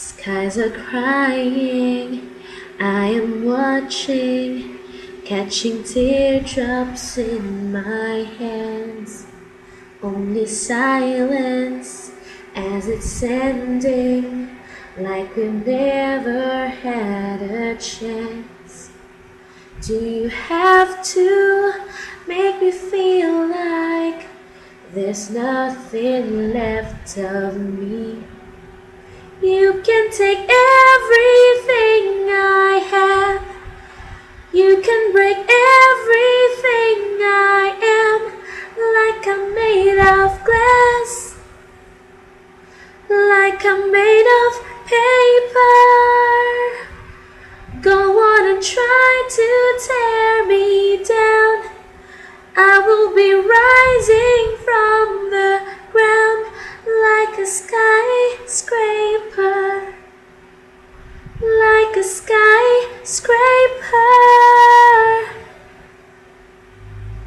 Skies are crying, I am watching, catching teardrops in my hands. Only silence as it's ending, like we never had a chance. Do you have to make me feel like there's nothing left of me? Take everything I have. You can break everything I am, like I'm made of glass, like I'm made of paper. Go on and try to tear like a sky.